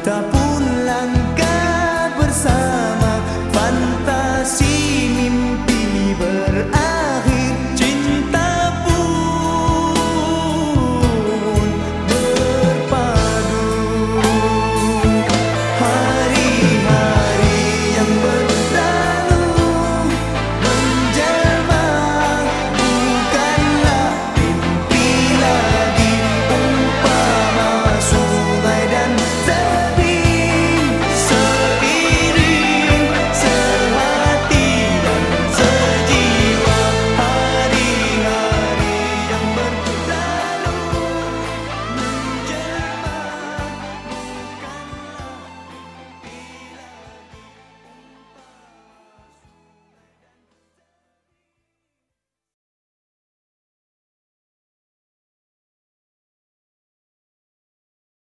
Kita